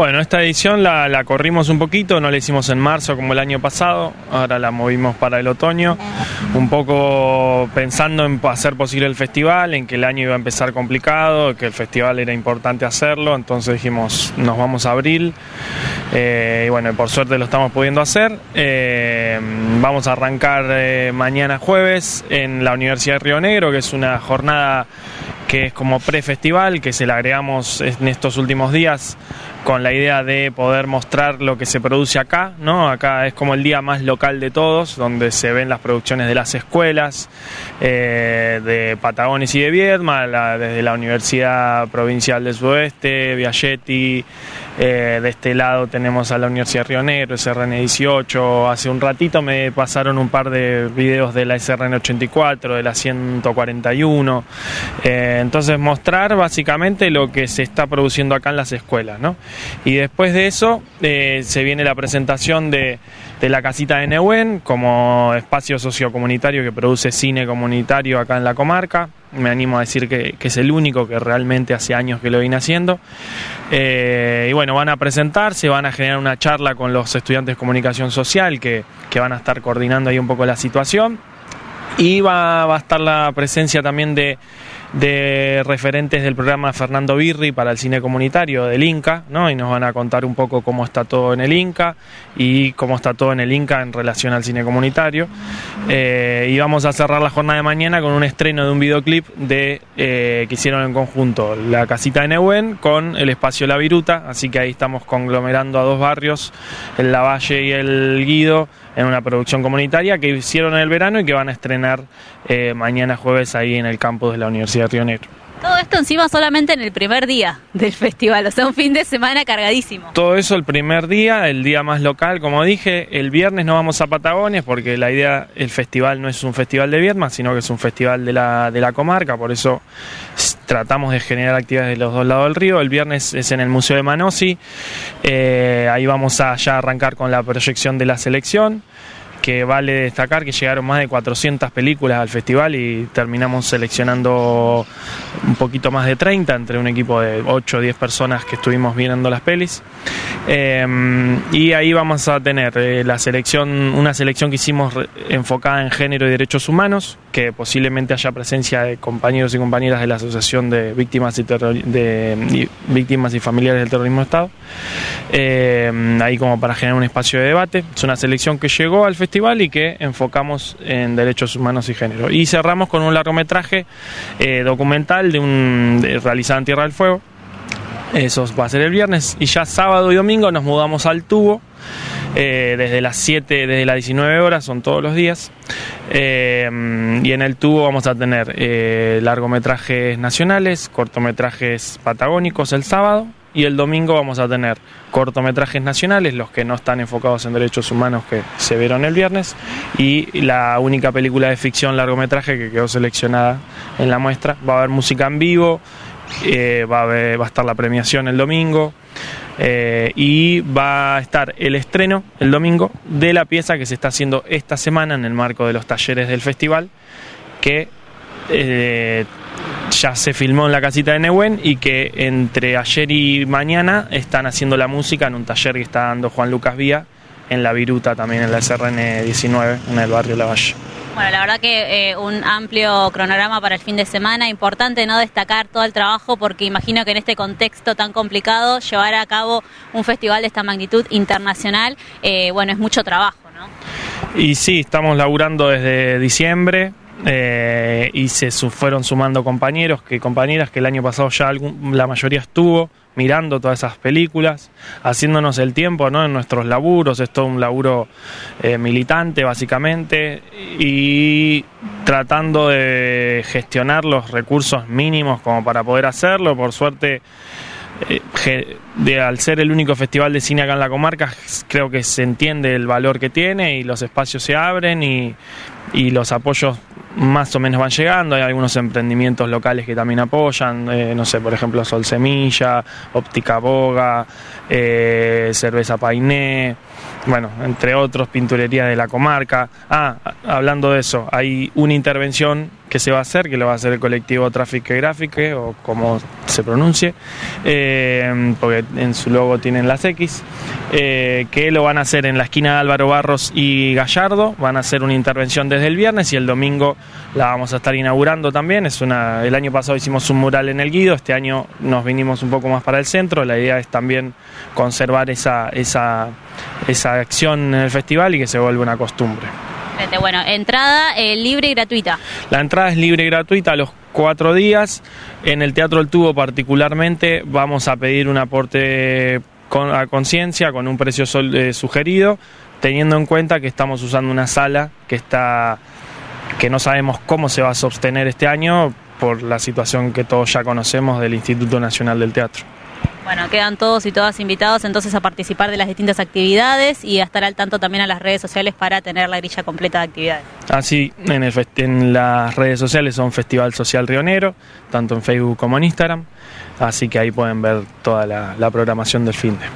Bueno, esta edición la, la, corrimos un poquito, no la hicimos en marzo como el año pasado, ahora la movimos para el otoño, un poco pensando en hacer posible el festival, en que el año iba a empezar complicado, que el festival era importante hacerlo, entonces dijimos nos vamos a abril eh, y bueno, por suerte lo estamos pudiendo hacer. Eh, vamos a arrancar eh, mañana jueves en la Universidad de Río Negro, que es una jornada que es como pre-festival, que se le agregamos en estos últimos días con la idea de poder mostrar lo que se produce acá, ¿no? Acá es como el día más local de todos, donde se ven las producciones de las escuelas, eh, de Patagones y de Viedma, desde la Universidad Provincial del Sudeste, Viagetti, eh, de este lado tenemos a la Universidad Río Negro, SRN 18, hace un ratito me pasaron un par de videos de la SRN 84, de la 141, eh, entonces mostrar básicamente lo que se está produciendo acá en las escuelas, ¿no? Y después de eso eh, se viene la presentación de, la casita de Neuén como espacio sociocomunitario que produce cine comunitario acá en la comarca. Me animo a decir que, es el único que realmente hace años que lo viene haciendo. Eh, y bueno, van a presentarse, van a generar una charla con los estudiantes de comunicación social que, van a estar coordinando ahí un poco la situación. Y va a estar la presencia también de referentes del programa Fernando Birri para el cine comunitario del Inca, ¿no? y nos van a contar un poco cómo está todo en el Inca y cómo está todo en el Inca en relación al cine comunitario. Eh, y vamos a cerrar la jornada de mañana con un estreno de un videoclip de, eh, que hicieron en conjunto la casita de Neuwen con el espacio La Viruta, así que ahí estamos conglomerando a dos barrios, el Lavalle y el Guido en una producción comunitaria que hicieron en el verano y que van a estrenar eh, mañana jueves ahí en el campus de la Universidad de Río Negro. Todo esto encima solamente en el primer día del festival, o sea, un fin de semana cargadísimo. Todo eso el primer día, el día más local, como dije, el viernes no vamos a Patagones porque la idea, el festival no es un festival de Viedma, sino que es un festival de la, de la comarca, por eso tratamos de generar actividades de los dos lados del río. El viernes es en el Museo de Manosi, eh, ahí vamos a ya arrancar con la proyección de la selección que vale destacar que llegaron más de 400 películas al festival y terminamos seleccionando un poquito más de 30 entre un equipo de 8 o 10 personas que estuvimos viendo las pelis. Em, y ahí vamos a tener eh, la selección, una selección que hicimos enfocada en género y derechos humanos, que posiblemente haya presencia de compañeros y compañeras de la Asociación de Víctimas y, de, víctimas y Familiares del Terrorismo de Estado, em, ahí como para generar un espacio de debate. Es una selección que llegó al festival y que enfocamos en derechos humanos y género. Y cerramos con un largometraje eh, documental de un realizado en Tierra del Fuego, eso va a ser el viernes. Y ya sábado y domingo nos mudamos al tubo. Eh, desde las 7, desde las 19 horas, son todos los días. Eh, y en el tubo vamos a tener largometrajes nacionales, cortometrajes patagónicos el sábado. Y el domingo vamos a tener cortometrajes nacionales, los que no están enfocados en derechos humanos que se vieron el viernes, y la única película de ficción largometraje que quedó seleccionada en la muestra. Va a haber música en vivo, eh, va, a estar la premiación el domingo eh, y va a estar el estreno el domingo de la pieza que se está haciendo esta semana en el marco de los talleres del festival, que eh, ya se filmó en la casita de Neuwen y que entre ayer y mañana están haciendo la música en un taller que está dando Juan Lucas Vía en La Viruta, también en la SRN 19, en el barrio La Valle. Bueno, la verdad que eh, un amplio cronograma para el fin de semana, importante no destacar todo el trabajo porque imagino que en este contexto tan complicado llevar a cabo un festival de esta magnitud internacional, eh, bueno, es mucho trabajo, ¿no? Y sí, estamos laburando desde diciembre, eh, y se fueron sumando compañeros, que compañeras que el año pasado ya la mayoría estuvo mirando todas esas películas, haciéndonos el tiempo en nuestros laburos, es todo un laburo eh, militante básicamente, y tratando de gestionar los recursos mínimos como para poder hacerlo, por suerte. Eh, de, al ser el único festival de cine acá en la comarca, creo que se entiende el valor que tiene y los espacios se abren y, y los apoyos más o menos van llegando, hay algunos emprendimientos locales que también apoyan, eh, no sé, por ejemplo Sol Semilla, Óptica Boga, eh, Cerveza Painé, bueno, entre otros, pinturería de la comarca. Ah, hablando de eso, hay una intervención que se va a hacer, que lo va a hacer el colectivo Tráfico Gráfique o como se pronuncie, eh, porque en su logo tienen las X, eh, que lo van a hacer en la esquina de Álvaro Barros y Gallardo, van a hacer una intervención desde el viernes y el domingo la vamos a estar inaugurando también. Es una, el año pasado hicimos un mural en el Guido, este año nos vinimos un poco más para el centro, la idea es también conservar esa, esa, esa acción en el festival y que se vuelva una costumbre. Bueno, entrada eh, libre y gratuita. La entrada es libre y gratuita a los cuatro días. En el Teatro El Tubo particularmente vamos a pedir un aporte con, a conciencia con un precio eh, sugerido, teniendo en cuenta que estamos usando una sala que está que no sabemos cómo se va a sostener este año por la situación que todos ya conocemos del Instituto Nacional del Teatro. Bueno, quedan todos y todas invitados entonces a participar de las distintas actividades y a estar al tanto también a las redes sociales para tener la grilla completa de actividades. Así, ah, en, las redes sociales son Festival Social Rionero, tanto en Facebook como en Instagram, así que ahí pueden ver toda la, la programación del fin de.